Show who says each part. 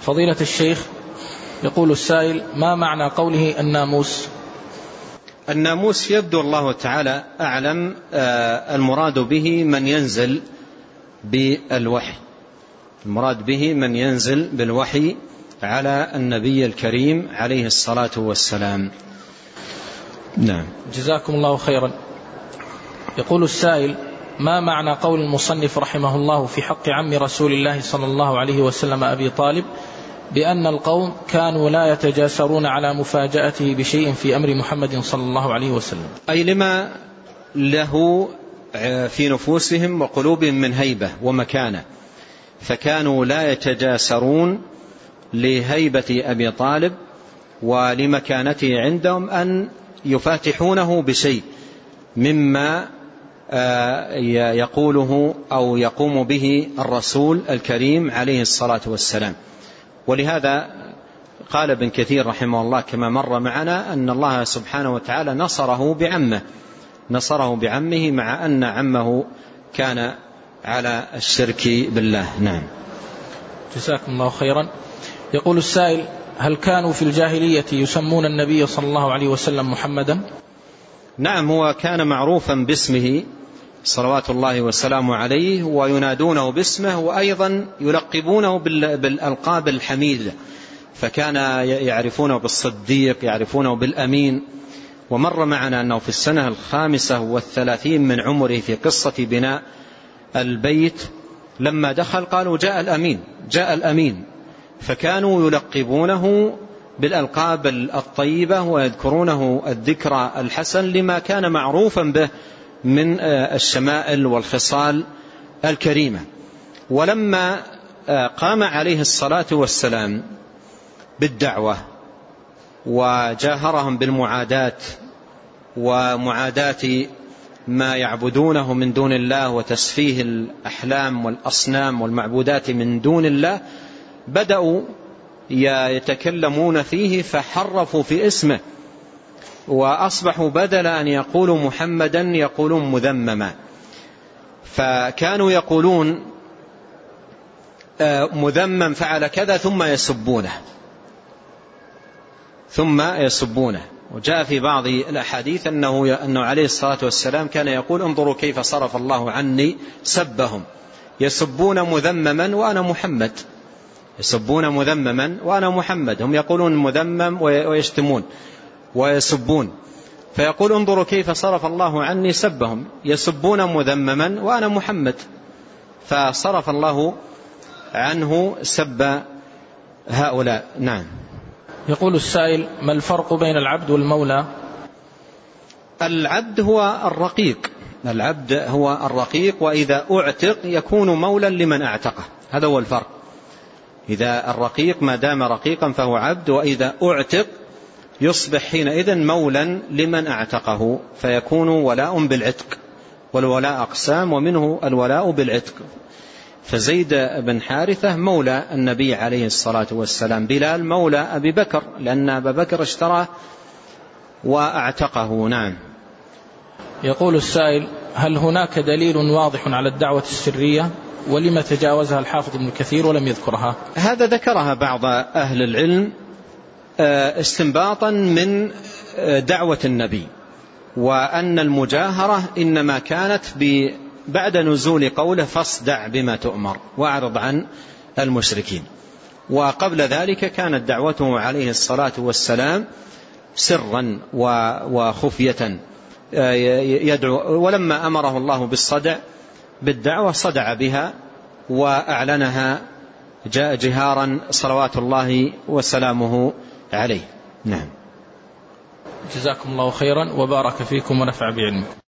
Speaker 1: فضيلة الشيخ يقول السائل ما معنى قوله الناموس؟
Speaker 2: الناموس يبدو الله تعالى أعلم المراد به من ينزل بالوحي. المراد به من ينزل بالوحي على النبي الكريم عليه الصلاة والسلام.
Speaker 1: نعم. جزاكم الله خيرا. يقول السائل ما معنى قول المصنف رحمه الله في حق عم رسول الله صلى الله عليه وسلم أبي طالب بأن القوم كانوا لا يتجاسرون على مفاجأته بشيء في أمر محمد صلى الله عليه وسلم؟
Speaker 2: أي لما له في نفوسهم وقلوبهم من هيبة ومكانة فكانوا لا يتجاسرون لهيبة أبي طالب ولمكانته عندهم أن يفاتحونه بشيء مما يقوله أو يقوم به الرسول الكريم عليه الصلاة والسلام. ولهذا قال ابن كثير رحمه الله كما مر معنا أن الله سبحانه وتعالى نصره بعمه. نصره بعمه مع أن عمه كان على الشرك بالله. نعم.
Speaker 1: جزاكم الله خيرا. يقول السائل هل كانوا في الجاهلية يسمون النبي صلى الله عليه وسلم محمدا؟
Speaker 2: نعم هو كان معروفا باسمه صلوات الله وسلامه عليه وينادونه باسمه وأيضا يلقبونه بالألقاب الحميدة فكان يعرفونه بالصديق يعرفونه بالأمين. ومر معنا أنه في السنة الخامسة والثلاثين من عمره في قصة بناء البيت لما دخل قالوا جاء الأمين جاء الأمين فكانوا يلقبونه بالألقاب الطيبة ويذكرونه الذكرى الحسن لما كان معروفا به من الشمائل والخصال الكريمة. ولما قام عليه الصلاة والسلام بالدعوة وجاهرهم بالمعاداة ومعاداة ما يعبدونه من دون الله وتسفيه الأحلام والأصنام والمعبودات من دون الله بدأوا يتكلمون فيه فحرفوا في اسمه. وأصبحوا بدل أن يقولوا محمدا يقولون مذمما. فكانوا يقولون مذمم فعل كذا ثم يسبونه. ثم يسبونه. وجاء في بعض الأحاديث أنه, أنه عليه الصلاة والسلام كان يقول انظروا كيف صرف الله عني سبهم. يسبون مذمما وأنا محمد. يسبون مذمما وأنا محمد. هم يقولون مذمم ويشتمون ويسبون. فيقول انظروا كيف صرف الله عني سبهم. يسبون مذمما وأنا محمد. فصرف الله عنه سب هؤلاء. نعم.
Speaker 1: يقول السائل ما الفرق بين العبد والمولى؟
Speaker 2: العبد هو الرقيق. العبد هو الرقيق وإذا أعتق يكون مولا لمن أعتقه. هذا هو الفرق. إذا الرقيق ما دام رقيقا فهو عبد وإذا أعتق يصبح حينئذ مولا لمن أعتقه فيكون ولاء بالعتق والولاء أقسام ومنه الولاء بالعتق. فزيد بن حارثة مولى النبي عليه الصلاة والسلام. بلال مولى أبي بكر لأن أبا بكر اشتراه وأعتقه. نعم.
Speaker 1: يقول السائل هل هناك دليل واضح على الدعوة السرية؟ ولم تجاوزها الحافظ ابن كثير ولم يذكرها.
Speaker 2: هذا ذكرها بعض أهل العلم استنباطا من دعوة النبي وأن المجاهرة إنما كانت بعد نزول قوله فاصدع بما تؤمر وأعرض عن المشركين. وقبل ذلك كانت دعوته عليه الصلاة والسلام سرا وخفية يدعو ولما أمره الله بالصدع بالدعوة صدع بها وأعلنها جاء جهارا صلوات الله وسلامه عليه. نعم.
Speaker 1: جزاكم الله خيرا وبارك فيكم ونفع بعلمكم